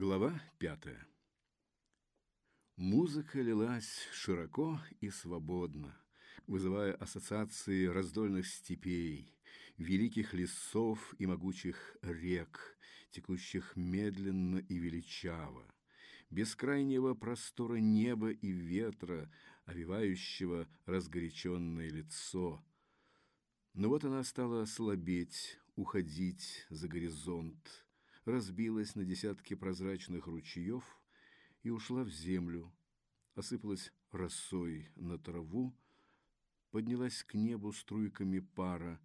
Глава пятая. Музыка лилась широко и свободно, вызывая ассоциации раздольных степей, великих лесов и могучих рек, текущих медленно и величаво, бескрайнего простора неба и ветра, овивающего разгоряченное лицо. Но вот она стала слабеть, уходить за горизонт, разбилась на десятки прозрачных ручьев и ушла в землю, осыпалась росой на траву, поднялась к небу струйками пара,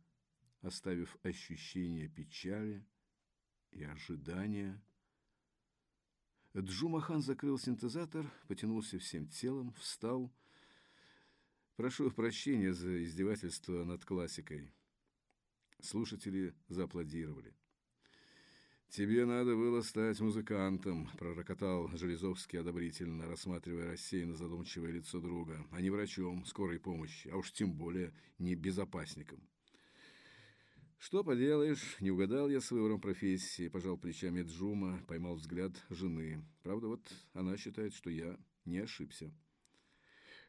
оставив ощущение печали и ожидания. Джумахан закрыл синтезатор, потянулся всем телом, встал. Прошу прощения за издевательство над классикой. Слушатели зааплодировали. «Тебе надо было стать музыкантом», — пророкотал Железовский одобрительно, рассматривая рассеянно задумчивое лицо друга, «а не врачом скорой помощи, а уж тем более не безопасником». «Что поделаешь, не угадал я с выбором профессии», — пожал плечами Джума, поймал взгляд жены. «Правда, вот она считает, что я не ошибся».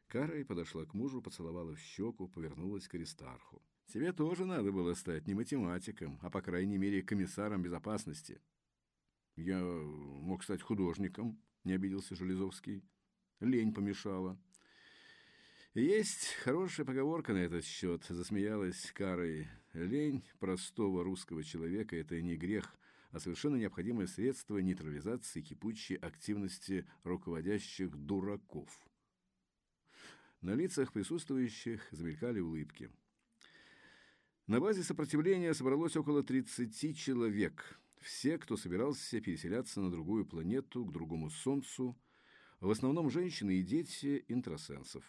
Карой подошла к мужу, поцеловала в щеку, повернулась к Аристарху. Тебе тоже надо было стать не математиком, а, по крайней мере, комиссаром безопасности. Я мог стать художником, не обиделся Железовский. Лень помешала. Есть хорошая поговорка на этот счет, засмеялась Карой. Лень простого русского человека – это не грех, а совершенно необходимое средство нейтрализации кипучей активности руководящих дураков. На лицах присутствующих замелькали улыбки. На базе сопротивления собралось около 30 человек. Все, кто собирался переселяться на другую планету, к другому Солнцу, в основном женщины и дети интросенсов.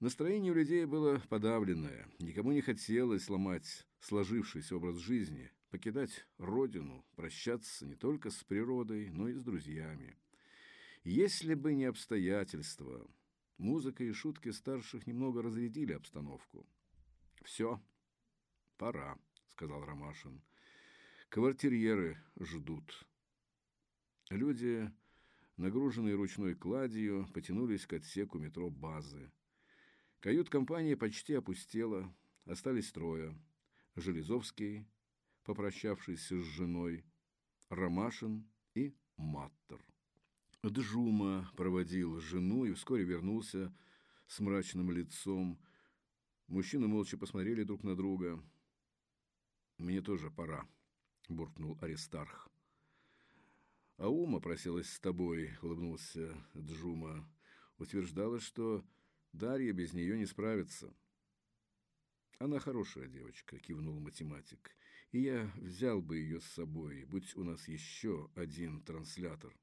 Настроение у людей было подавленное. Никому не хотелось сломать сложившийся образ жизни, покидать родину, прощаться не только с природой, но и с друзьями. Если бы не обстоятельства, музыка и шутки старших немного разрядили обстановку. Все, «Пора», — сказал Ромашин. «Квартирьеры ждут». Люди, нагруженные ручной кладью, потянулись к отсеку метро базы. Кают-компания почти опустела, остались трое. Железовский, попрощавшийся с женой, Ромашин и Маттер. Джума проводил жену и вскоре вернулся с мрачным лицом. Мужчины молча посмотрели друг на друга – «Мне тоже пора», — буркнул Аристарх. «А Ума просилась с тобой», — улыбнулся Джума. «Утверждала, что Дарья без нее не справится». «Она хорошая девочка», — кивнул математик. «И я взял бы ее с собой, будь у нас еще один транслятор».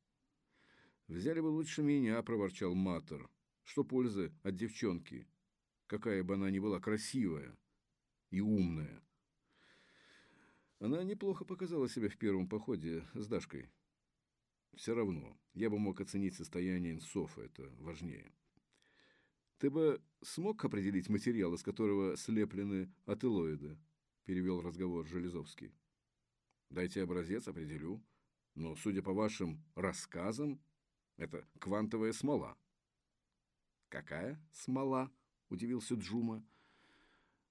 «Взяли бы лучше меня», — проворчал Матер. «Что пользы от девчонки? Какая бы она ни была красивая и умная». Она неплохо показала себя в первом походе с Дашкой. Все равно, я бы мог оценить состояние инсофа, это важнее. Ты бы смог определить материал, из которого слеплены ателоиды? Перевел разговор Железовский. Дайте образец, определю. Но, судя по вашим рассказам, это квантовая смола. Какая смола? Удивился Джума.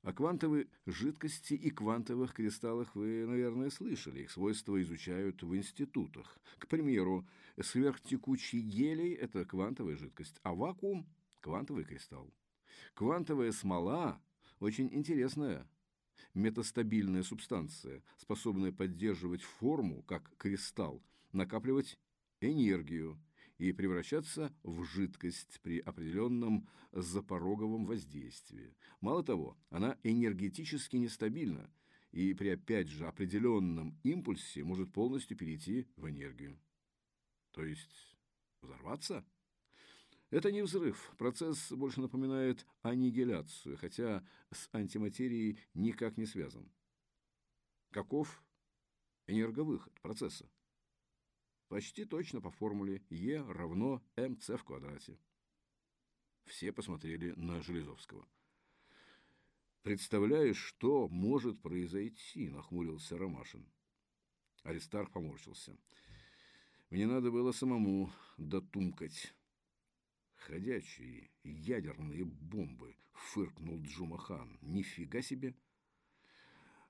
О квантовой жидкости и квантовых кристаллах вы, наверное, слышали. Их свойства изучают в институтах. К примеру, сверхтекучий гелий – это квантовая жидкость, а вакуум – квантовый кристалл. Квантовая смола – очень интересная метастабильная субстанция, способная поддерживать форму, как кристалл, накапливать энергию и превращаться в жидкость при определенном запороговом воздействии. Мало того, она энергетически нестабильна и при опять же определенном импульсе может полностью перейти в энергию. То есть взорваться? Это не взрыв. Процесс больше напоминает аннигиляцию, хотя с антиматерией никак не связан. Каков энерговыход процесса? Почти точно по формуле Е равно МЦ в квадрате. Все посмотрели на Железовского. «Представляешь, что может произойти?» – нахмурился Ромашин. Аристарх поморщился. Мне надо было самому дотумкать. Ходячие ядерные бомбы, фыркнул Джумахан. Нифига себе!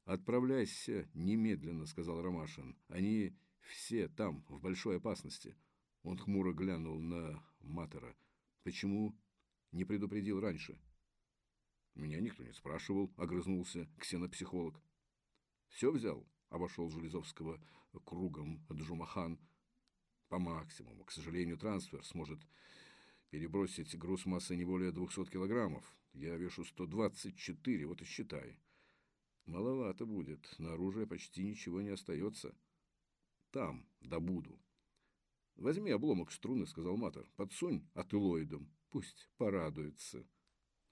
Отправляйся немедленно, сказал Ромашин. Они все там, в большой опасности. Он хмуро глянул на Матера. Почему не предупредил раньше? Меня никто не спрашивал, огрызнулся ксенопсихолог. Все взял, обошел Железовского кругом Джумахан по максимуму. К сожалению, трансфер сможет перебросить груз массы не более 200 килограммов. Я вешу 124, вот и считай. Маловато будет, на оружие почти ничего не остается. Там добуду. Возьми обломок струны, сказал Матер, подсунь атылоидом, пусть порадуется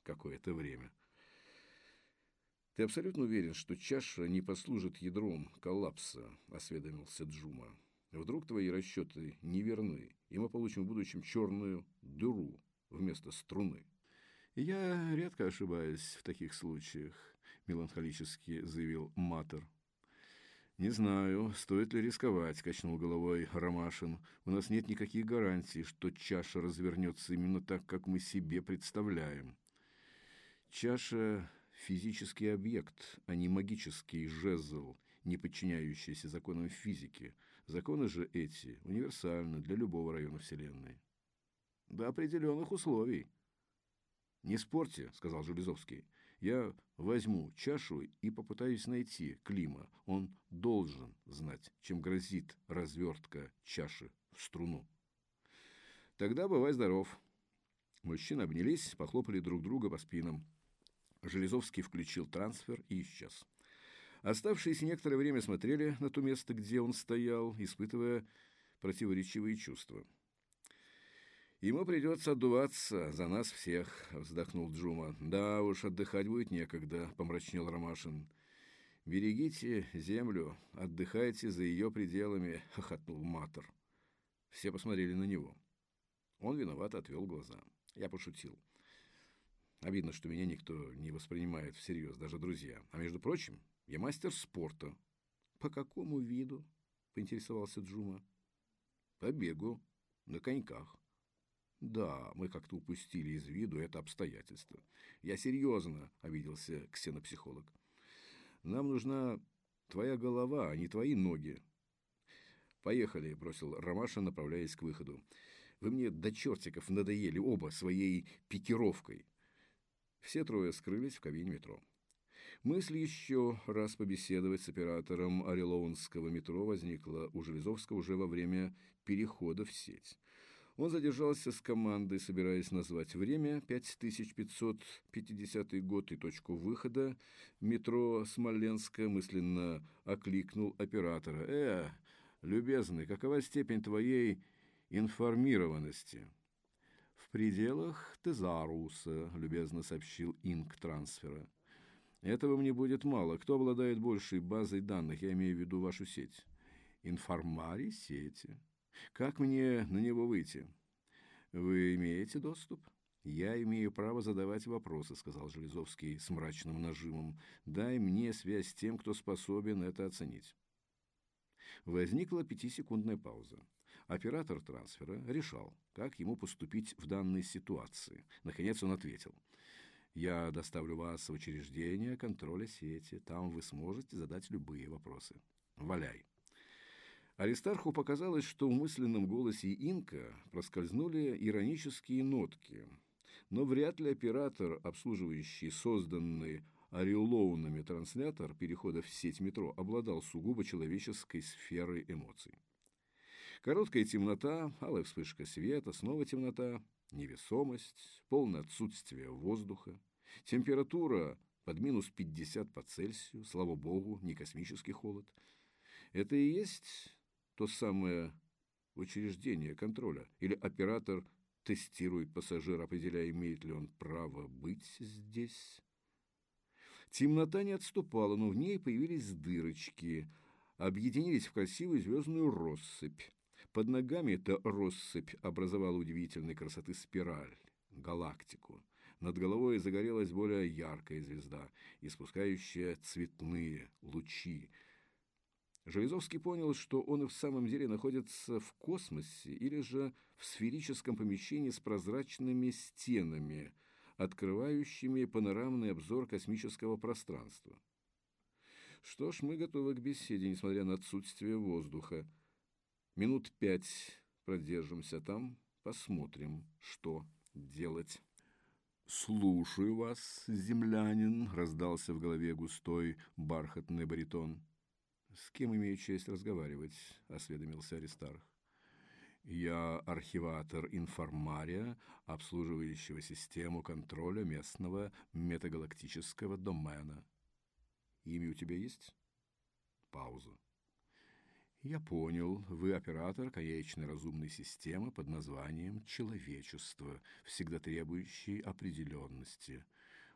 какое-то время. Ты абсолютно уверен, что чаша не послужит ядром коллапса, осведомился Джума. Вдруг твои расчеты неверны, и мы получим в будущем черную дыру вместо струны. Я редко ошибаюсь в таких случаях, меланхолически заявил Матер. «Не знаю, стоит ли рисковать», – качнул головой Ромашин. «У нас нет никаких гарантий, что чаша развернется именно так, как мы себе представляем. Чаша – физический объект, а не магический жезл, не подчиняющийся законам физики – Законы же эти универсальны для любого района Вселенной. До определенных условий. «Не спорьте», — сказал Железовский. «Я возьму чашу и попытаюсь найти Клима. Он должен знать, чем грозит развертка чаши в струну». «Тогда бывай здоров». Мужчины обнялись, похлопали друг друга по спинам. Железовский включил трансфер и исчез. Оставшиеся некоторое время смотрели на то место, где он стоял, испытывая противоречивые чувства. «Ему придется отдуваться за нас всех», — вздохнул Джума. «Да уж, отдыхать будет некогда», — помрачнел Ромашин. «Берегите землю, отдыхайте за ее пределами», — хохотнул Матер. Все посмотрели на него. Он виновато отвел глаза. Я пошутил. Обидно, что меня никто не воспринимает всерьез, даже друзья. А между прочим, я мастер спорта. По какому виду? Поинтересовался Джума. По бегу, на коньках. Да, мы как-то упустили из виду это обстоятельство. Я серьезно, обиделся ксенопсихолог. Нам нужна твоя голова, а не твои ноги. Поехали, бросил Ромаша, направляясь к выходу. Вы мне до чертиков надоели оба своей пикировкой. Все трое скрылись в кабине метро. Мысль еще раз побеседовать с оператором Орелоунского метро возникла у Железовского уже во время перехода в сеть. Он задержался с командой, собираясь назвать время 5550 год и точку выхода. Метро Смоленская мысленно окликнул оператора. «Э, любезный, какова степень твоей информированности?» «В пределах Тезаруса», — любезно сообщил Инк трансфера. Этого мне будет мало. Кто обладает большей базой данных? Я имею в виду вашу сеть. Информари сети. Как мне на него выйти? Вы имеете доступ? Я имею право задавать вопросы, сказал Железовский с мрачным нажимом. Дай мне связь с тем, кто способен это оценить. Возникла пятисекундная пауза. Оператор трансфера решал, как ему поступить в данной ситуации. Наконец он ответил – я доставлю вас в учреждение контроля сети. Там вы сможете задать любые вопросы. Валяй. Аристарху показалось, что в мысленном голосе Инка проскользнули иронические нотки. Но вряд ли оператор, обслуживающий созданный Ореолоунами транслятор перехода в сеть метро, обладал сугубо человеческой сферой эмоций. Короткая темнота, алая вспышка света, снова темнота, невесомость, полное отсутствие воздуха, температура под минус 50 по Цельсию, слава богу, не космический холод. Это и есть то самое учреждение контроля, или оператор тестирует пассажира, определяя, имеет ли он право быть здесь. Темнота не отступала, но в ней появились дырочки, объединились в красивую звездную россыпь. Под ногами эта россыпь образовала удивительной красоты спираль, галактику. Над головой загорелась более яркая звезда, испускающая цветные лучи. Железовский понял, что он и в самом деле находится в космосе или же в сферическом помещении с прозрачными стенами, открывающими панорамный обзор космического пространства. Что ж, мы готовы к беседе, несмотря на отсутствие воздуха. Минут пять продержимся там, посмотрим, что делать. «Слушаю вас, землянин», — раздался в голове густой бархатный баритон. «С кем имею честь разговаривать?» – осведомился Аристарх. «Я архиватор информария, обслуживающего систему контроля местного метагалактического домена. Имя у тебя есть?» Пауза. «Я понял. Вы оператор конечной разумной системы под названием «человечество», всегда требующей определенности.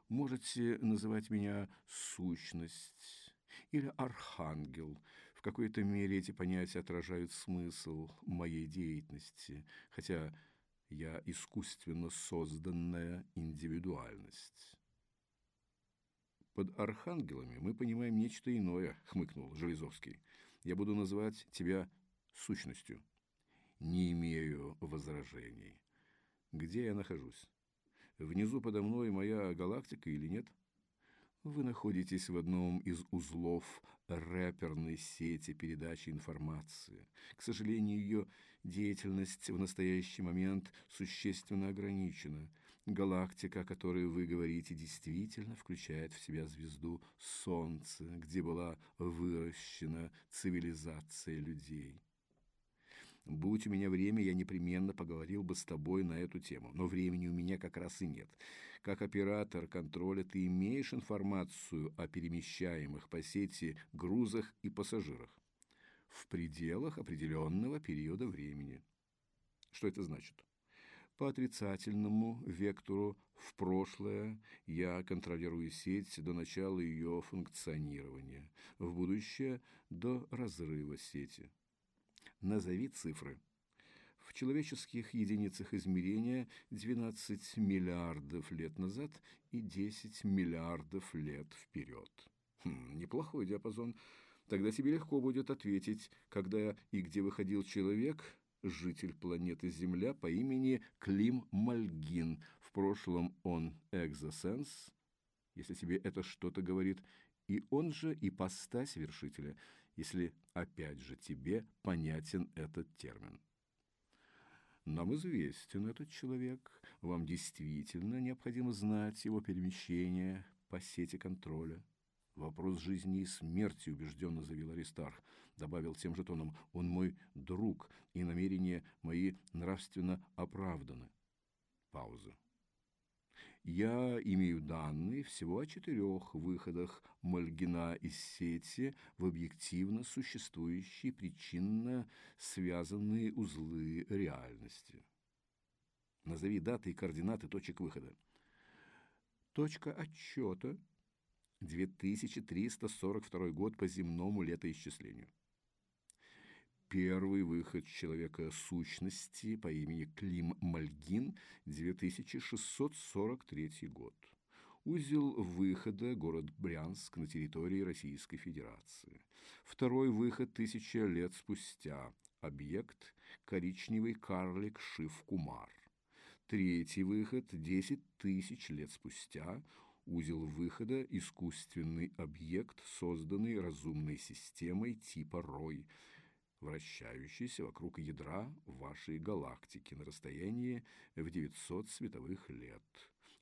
Можете называть меня «сущность» или архангел. В какой-то мере эти понятия отражают смысл моей деятельности, хотя я искусственно созданная индивидуальность. «Под архангелами мы понимаем нечто иное», — хмыкнул Железовский. «Я буду называть тебя сущностью». «Не имею возражений. Где я нахожусь? Внизу подо мной моя галактика или нет?» Вы находитесь в одном из узлов рэперной сети передачи информации. К сожалению, ее деятельность в настоящий момент существенно ограничена. Галактика, о которой вы говорите, действительно включает в себя звезду Солнца, где была выращена цивилизация людей. Будь у меня время, я непременно поговорил бы с тобой на эту тему, но времени у меня как раз и нет. Как оператор контроля ты имеешь информацию о перемещаемых по сети грузах и пассажирах в пределах определенного периода времени. Что это значит? По отрицательному вектору в прошлое я контролирую сеть до начала ее функционирования, в будущее – до разрыва сети. Назови цифры. В человеческих единицах измерения 12 миллиардов лет назад и 10 миллиардов лет вперед. Хм, неплохой диапазон. Тогда тебе легко будет ответить, когда и где выходил человек, житель планеты Земля по имени Клим Мальгин. В прошлом он экзосенс, если тебе это что-то говорит, и он же ипостась вершителя – если, опять же, тебе понятен этот термин. Нам известен этот человек, вам действительно необходимо знать его перемещение по сети контроля. Вопрос жизни и смерти, убежденно заявил Аристарх, добавил тем же тоном, он мой друг, и намерения мои нравственно оправданы. Пауза. Я имею данные всего о четырех выходах Мальгина из сети в объективно существующие причинно связанные узлы реальности. Назови даты и координаты точек выхода. Точка отчета 2342 год по земному летоисчислению. Первый выход человека сущности по имени Клим Мальгин, 2643 год. Узел выхода – город Брянск на территории Российской Федерации. Второй выход – тысяча лет спустя. Объект – коричневый карлик Шив-Кумар. Третий выход – десять тысяч лет спустя. Узел выхода – искусственный объект, созданный разумной системой типа Рой – вращающийся вокруг ядра вашей галактики на расстоянии в 900 световых лет.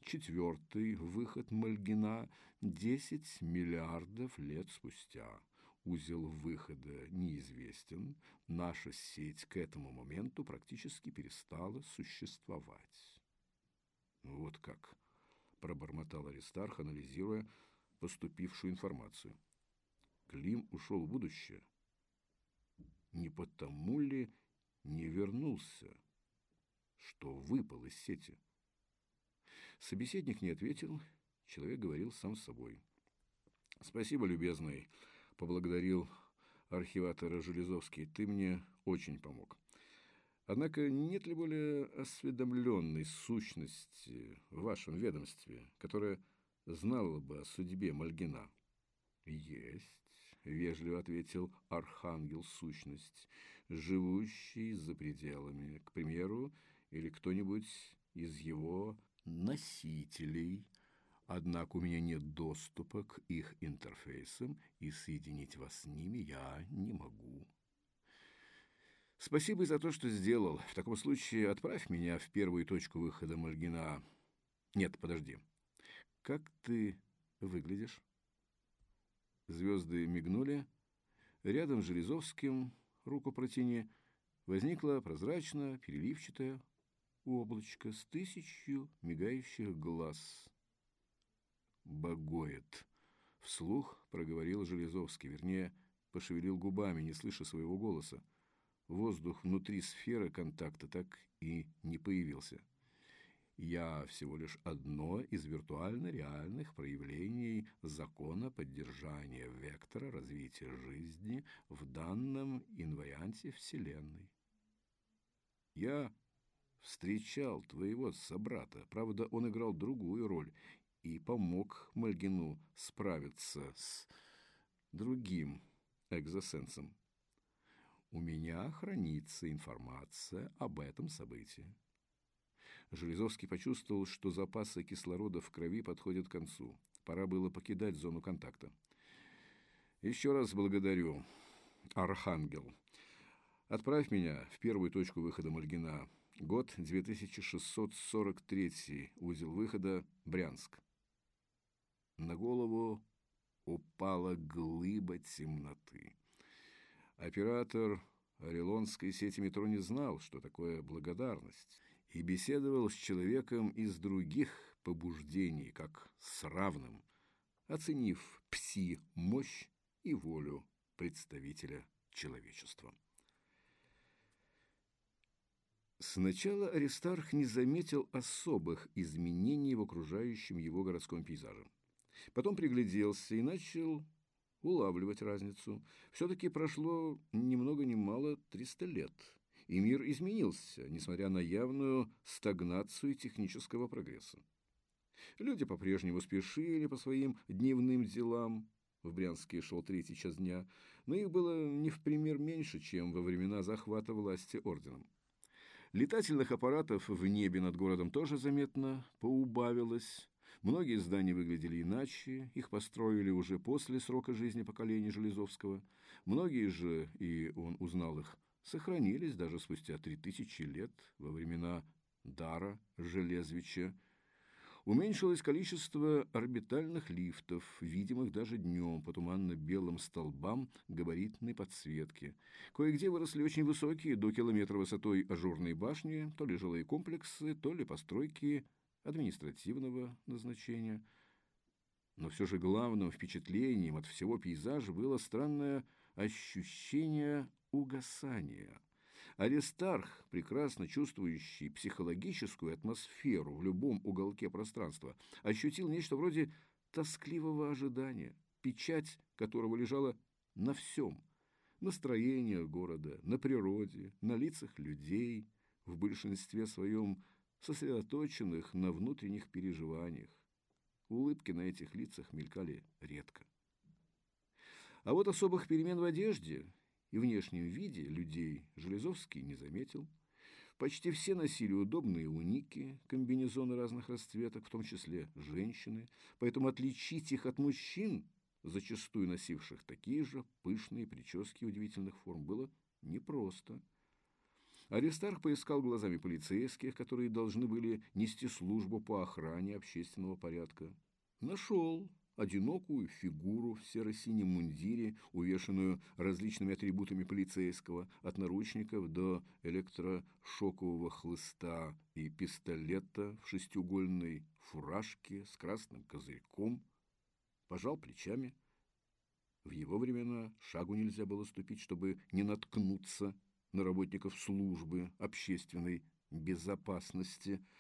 Четвертый выход Мальгина – 10 миллиардов лет спустя. Узел выхода неизвестен, наша сеть к этому моменту практически перестала существовать. Вот как, пробормотал Аристарх, анализируя поступившую информацию. Клим ушел в будущее, не потому ли не вернулся, что выпал из сети? Собеседник не ответил, человек говорил сам с собой. «Спасибо, любезный», — поблагодарил архиватора Железовский, — «ты мне очень помог». Однако нет ли более осведомленной сущности в вашем ведомстве, которая знала бы о судьбе Мальгина? Есть. – вежливо ответил Архангел Сущность, живущий за пределами, к примеру, или кто-нибудь из его носителей. Однако у меня нет доступа к их интерфейсам, и соединить вас с ними я не могу. Спасибо за то, что сделал. В таком случае отправь меня в первую точку выхода Мальгина. Нет, подожди. Как ты выглядишь? Звезды мигнули. Рядом с Железовским, руку протяни, возникла прозрачно переливчатая облачко с тысячью мигающих глаз. «Богоет!» — вслух проговорил Железовский, вернее, пошевелил губами, не слыша своего голоса. Воздух внутри сферы контакта так и не появился. Я всего лишь одно из виртуально реальных проявлений закона поддержания вектора развития жизни в данном инварианте Вселенной. Я встречал твоего собрата, правда, он играл другую роль и помог Мальгину справиться с другим экзосенсом. У меня хранится информация об этом событии. Железовский почувствовал, что запасы кислорода в крови подходят к концу. Пора было покидать зону контакта. Еще раз благодарю, Архангел. Отправь меня в первую точку выхода Мальгина. Год 2643, узел выхода Брянск. На голову упала глыба темноты. Оператор Орелонской сети метро не знал, что такое благодарность и беседовал с человеком из других побуждений, как с равным, оценив пси-мощь и волю представителя человечества. Сначала Аристарх не заметил особых изменений в окружающем его городском пейзаже. Потом пригляделся и начал улавливать разницу. Все-таки прошло ни много ни мало 300 лет – и мир изменился, несмотря на явную стагнацию технического прогресса. Люди по-прежнему спешили по своим дневным делам, в Брянске шел третий час дня, но их было не в пример меньше, чем во времена захвата власти орденом. Летательных аппаратов в небе над городом тоже заметно поубавилось. Многие здания выглядели иначе, их построили уже после срока жизни поколения Железовского. Многие же, и он узнал их, сохранились даже спустя три тысячи лет во времена Дара Железвича. Уменьшилось количество орбитальных лифтов, видимых даже днем по туманно-белым столбам габаритной подсветки. Кое-где выросли очень высокие, до километра высотой ажурные башни, то ли жилые комплексы, то ли постройки административного назначения. Но все же главным впечатлением от всего пейзажа было странное ощущение угасания. Аристарх, прекрасно чувствующий психологическую атмосферу в любом уголке пространства, ощутил нечто вроде тоскливого ожидания, печать которого лежала на всем – настроение города, на природе, на лицах людей, в большинстве своем сосредоточенных на внутренних переживаниях. Улыбки на этих лицах мелькали редко. А вот особых перемен в одежде и внешнем виде людей Железовский не заметил. Почти все носили удобные уники, комбинезоны разных расцветок, в том числе женщины, поэтому отличить их от мужчин, зачастую носивших такие же пышные прически удивительных форм, было непросто. Аристарх поискал глазами полицейских, которые должны были нести службу по охране общественного порядка. Нашел одинокую фигуру в серо-синем мундире, увешанную различными атрибутами полицейского, от наручников до электрошокового хлыста и пистолета в шестиугольной фуражке с красным козырьком, пожал плечами. В его времена шагу нельзя было ступить, чтобы не наткнуться на работников службы общественной безопасности –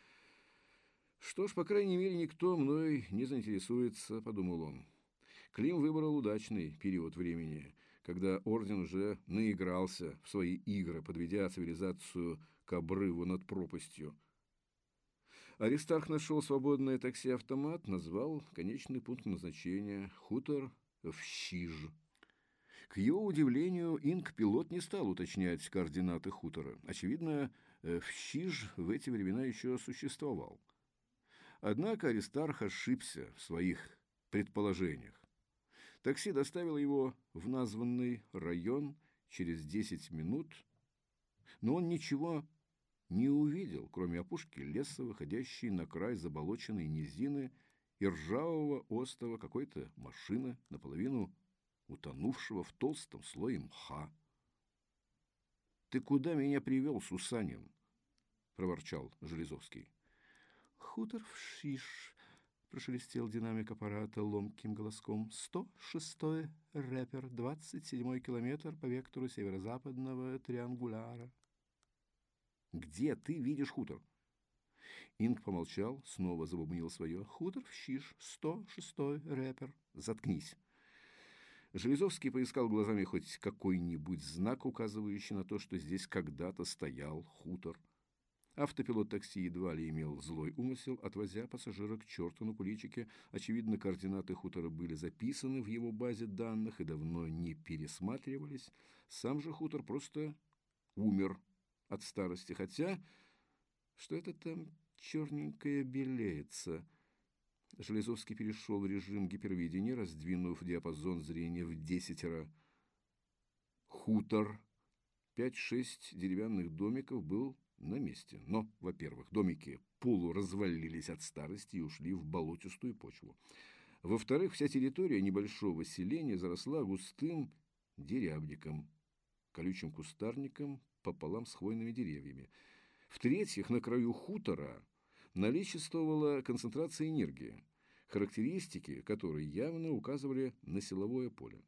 что ж, по крайней мере, никто мной не заинтересуется, подумал он. Клим выбрал удачный период времени, когда орден уже наигрался в свои игры, подведя цивилизацию к обрыву над пропастью. Аристарх нашел свободное такси-автомат, назвал конечный пункт назначения – хутор в Щиж. К его удивлению, инк-пилот не стал уточнять координаты хутора. Очевидно, э, в Щиж в эти времена еще существовал. Однако Аристарх ошибся в своих предположениях. Такси доставило его в названный район через 10 минут, но он ничего не увидел, кроме опушки леса, выходящей на край заболоченной низины и ржавого остова какой-то машины, наполовину утонувшего в толстом слое мха. «Ты куда меня привел, Сусанин?» – проворчал Железовский. «Хутор в Шиш», – прошелестел динамик аппарата ломким голоском. «Сто шестой рэпер, двадцать седьмой километр по вектору северо-западного триангуляра». «Где ты видишь хутор?» Инг помолчал, снова забубнил свое. «Хутор в Щиш, сто шестой рэпер. Заткнись». Железовский поискал глазами хоть какой-нибудь знак, указывающий на то, что здесь когда-то стоял хутор. Автопилот такси едва ли имел злой умысел, отвозя пассажира к черту на куличике. Очевидно, координаты хутора были записаны в его базе данных и давно не пересматривались. Сам же хутор просто умер от старости, хотя что это там черненькое белеется – Железовский перешел в режим гипервидения, раздвинув диапазон зрения в десятеро. Хутор. Пять-шесть деревянных домиков был на месте. Но, во-первых, домики полуразвалились от старости и ушли в болотистую почву. Во-вторых, вся территория небольшого селения заросла густым дерябником, колючим кустарником пополам с хвойными деревьями. В-третьих, на краю хутора наличествовала концентрация энергии, характеристики которой явно указывали на силовое поле.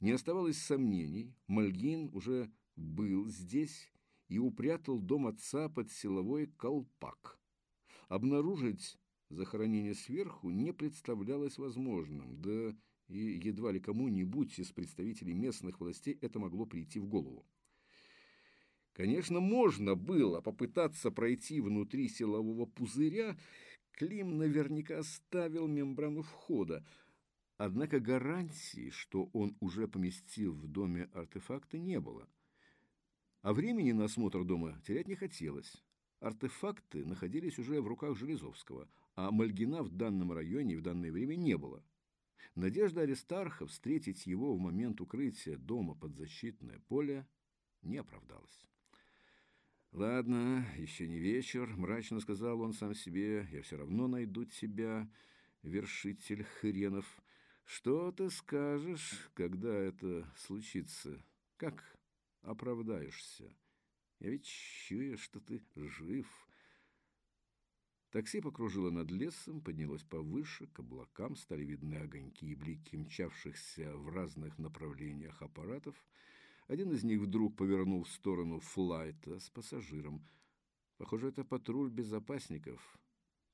Не оставалось сомнений, Мальгин уже был здесь и упрятал дом отца под силовой колпак. Обнаружить захоронение сверху не представлялось возможным, да и едва ли кому-нибудь из представителей местных властей это могло прийти в голову. Конечно, можно было попытаться пройти внутри силового пузыря, Клим наверняка ставил мембрану входа, однако гарантии, что он уже поместил в доме артефакты, не было. А времени на осмотр дома терять не хотелось. Артефакты находились уже в руках Железовского, а Мальгина в данном районе в данное время не было. Надежда Аристарха встретить его в момент укрытия дома под защитное поле не оправдалась. «Ладно, еще не вечер», — мрачно сказал он сам себе. «Я все равно найду тебя, вершитель хренов. Что ты скажешь, когда это случится? Как оправдаешься? Я ведь чую, что ты жив». Такси покружило над лесом, поднялось повыше, к облакам стали видны огоньки и блики мчавшихся в разных направлениях аппаратов — один из них вдруг повернул в сторону флайта с пассажиром. Похоже, это патруль безопасников.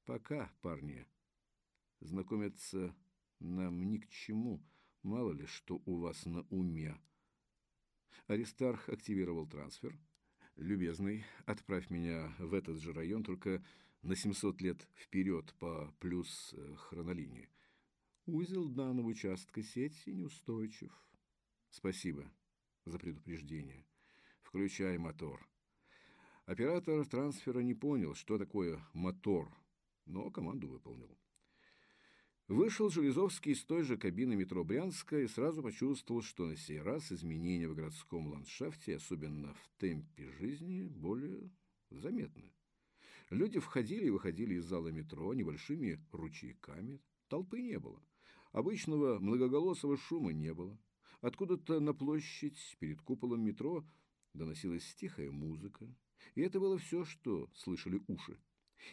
Пока, парни. Знакомиться нам ни к чему. Мало ли, что у вас на уме. Аристарх активировал трансфер. «Любезный, отправь меня в этот же район, только на 700 лет вперед по плюс э, хронолинии. Узел данного участка сети неустойчив. Спасибо за предупреждение. Включай мотор. Оператор трансфера не понял, что такое мотор, но команду выполнил. Вышел Железовский из той же кабины метро Брянска и сразу почувствовал, что на сей раз изменения в городском ландшафте, особенно в темпе жизни, более заметны. Люди входили и выходили из зала метро небольшими ручейками. Толпы не было. Обычного многоголосого шума не было. Откуда-то на площадь перед куполом метро доносилась тихая музыка. И это было все, что слышали уши.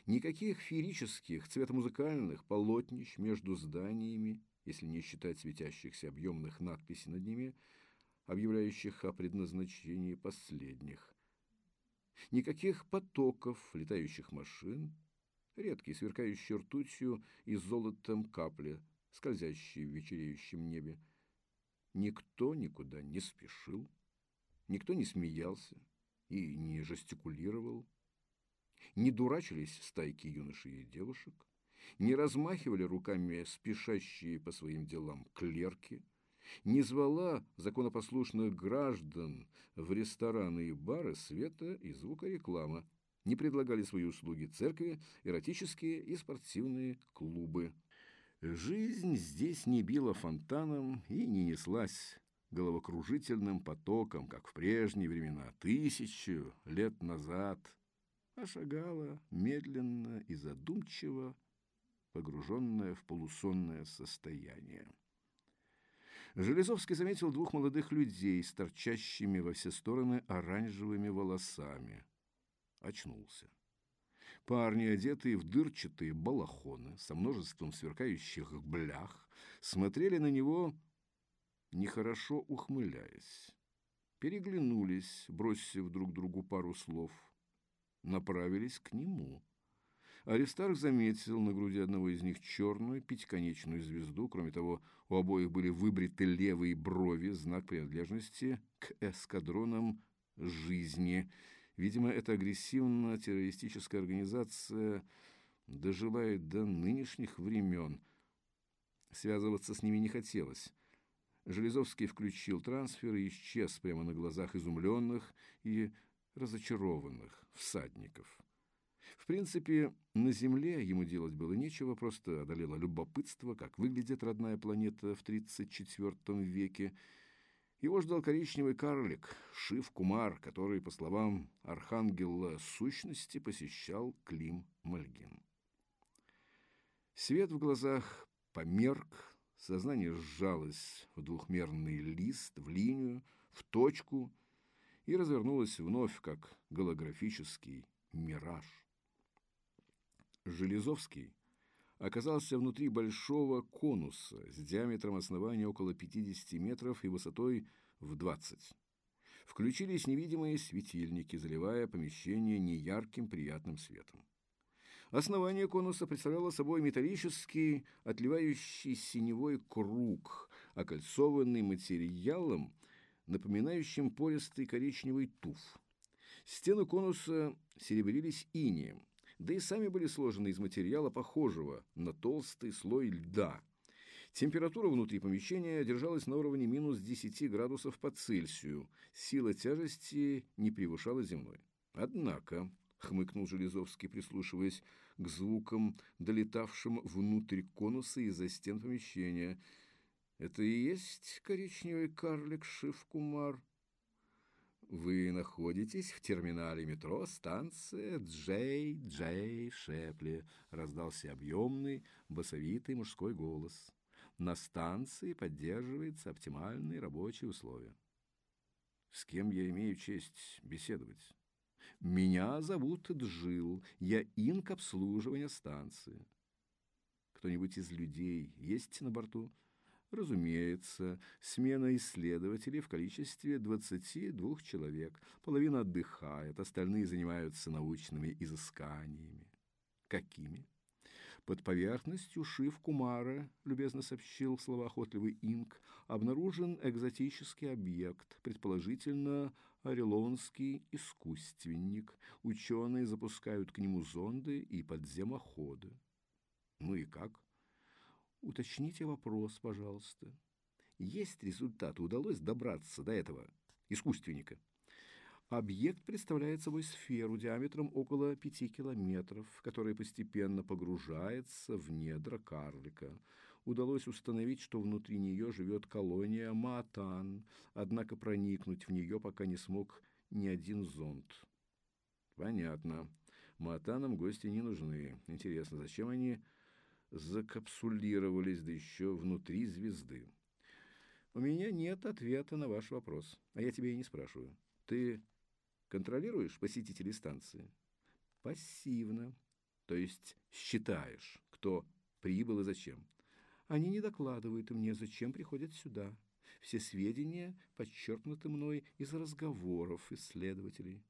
Никаких феерических, цветомузыкальных полотнищ между зданиями, если не считать светящихся объемных надписей над ними, объявляющих о предназначении последних. Никаких потоков летающих машин, редкие сверкающие ртутью и золотом капли, скользящие в вечереющем небе, Никто никуда не спешил, никто не смеялся и не жестикулировал, не дурачились стайки юношей и девушек, не размахивали руками спешащие по своим делам клерки, не звала законопослушных граждан в рестораны и бары света и звука реклама, не предлагали свои услуги церкви, эротические и спортивные клубы. Жизнь здесь не била фонтаном и не неслась головокружительным потоком, как в прежние времена, тысячу лет назад, а шагала медленно и задумчиво, погруженная в полусонное состояние. Железовский заметил двух молодых людей с торчащими во все стороны оранжевыми волосами. Очнулся. Парни, одетые в дырчатые балахоны со множеством сверкающих блях, смотрели на него, нехорошо ухмыляясь. Переглянулись, бросив друг другу пару слов. Направились к нему. Аристарх заметил на груди одного из них черную пятиконечную звезду. Кроме того, у обоих были выбриты левые брови, знак принадлежности к эскадронам жизни. Видимо, эта агрессивно-террористическая организация доживает до нынешних времен. Связываться с ними не хотелось. Железовский включил трансфер и исчез прямо на глазах изумленных и разочарованных всадников. В принципе, на Земле ему делать было нечего, просто одолело любопытство, как выглядит родная планета в 34 веке. Его ждал коричневый карлик, Шив Кумар, который, по словам архангела сущности, посещал Клим Мальгин. Свет в глазах померк, сознание сжалось в двухмерный лист, в линию, в точку и развернулось вновь, как голографический мираж. Железовский оказался внутри большого конуса с диаметром основания около 50 метров и высотой в 20. Включились невидимые светильники, заливая помещение неярким приятным светом. Основание конуса представляло собой металлический, отливающий синевой круг, окольцованный материалом, напоминающим пористый коричневый туф. Стены конуса серебрились инеем, да и сами были сложены из материала, похожего на толстый слой льда. Температура внутри помещения держалась на уровне минус 10 градусов по Цельсию. Сила тяжести не превышала земной. Однако, хмыкнул Железовский, прислушиваясь к звукам, долетавшим внутрь конуса из-за стен помещения, это и есть коричневый карлик Шивкумар. Вы находитесь в терминале метро, станция Джей Джей Шепли, раздался объемный, басовитый мужской голос. На станции поддерживаются оптимальные рабочие условия. С кем я имею честь беседовать? Меня зовут Джил, я инк обслуживания станции. Кто-нибудь из людей есть на борту? Разумеется, смена исследователей в количестве 22 человек. Половина отдыхает, остальные занимаются научными изысканиями. Какими? Под поверхностью Шив Кумара, любезно сообщил словоохотливый Инк, обнаружен экзотический объект, предположительно орелонский искусственник. Ученые запускают к нему зонды и подземоходы. Ну и как? Уточните вопрос, пожалуйста. Есть результаты, удалось добраться до этого искусственника. Объект представляет собой сферу диаметром около 5 километров, которая постепенно погружается в недра карлика. Удалось установить, что внутри нее живет колония Маатан, однако проникнуть в нее пока не смог ни один зонд. Понятно. Маатанам гости не нужны. Интересно, зачем они закапсулировались, да еще внутри звезды. У меня нет ответа на ваш вопрос, а я тебя и не спрашиваю. Ты контролируешь посетителей станции? Пассивно. То есть считаешь, кто прибыл и зачем. Они не докладывают мне, зачем приходят сюда. Все сведения подчеркнуты мной из разговоров исследователей.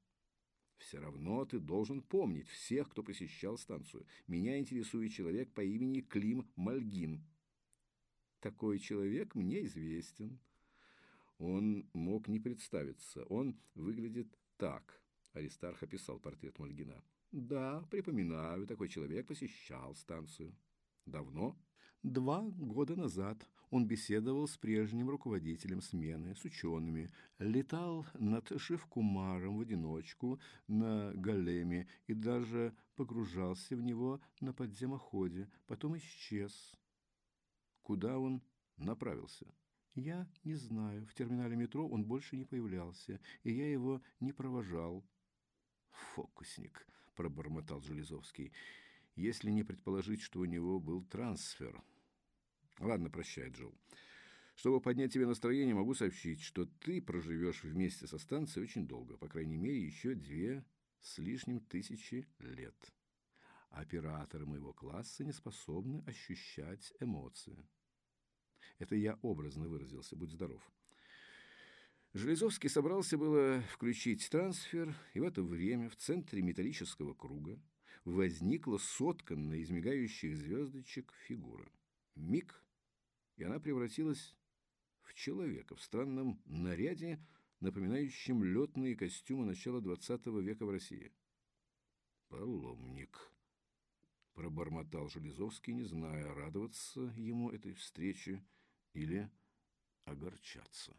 Все равно ты должен помнить всех, кто посещал станцию. Меня интересует человек по имени Клим Мальгин. Такой человек мне известен. Он мог не представиться. Он выглядит так. Аристарх описал портрет Мальгина. Да, припоминаю, такой человек посещал станцию. Давно? Два года назад. Он беседовал с прежним руководителем смены, с учеными, летал над Шевкумаром в одиночку на големе и даже погружался в него на подземоходе, потом исчез. Куда он направился? Я не знаю. В терминале метро он больше не появлялся, и я его не провожал. Фокусник, пробормотал Железовский. Если не предположить, что у него был трансфер. Ладно, прощай, Джоу. Чтобы поднять тебе настроение, могу сообщить, что ты проживешь вместе со станцией очень долго, по крайней мере, еще две с лишним тысячи лет. Операторы моего класса не способны ощущать эмоции. Это я образно выразился, будь здоров. Железовский собрался было включить трансфер, и в это время в центре металлического круга возникла сотканная из мигающих звездочек фигура. Миг, и она превратилась в человека в странном наряде, напоминающем летные костюмы начала XX века в России. «Паломник», — пробормотал Железовский, не зная, радоваться ему этой встрече или огорчаться.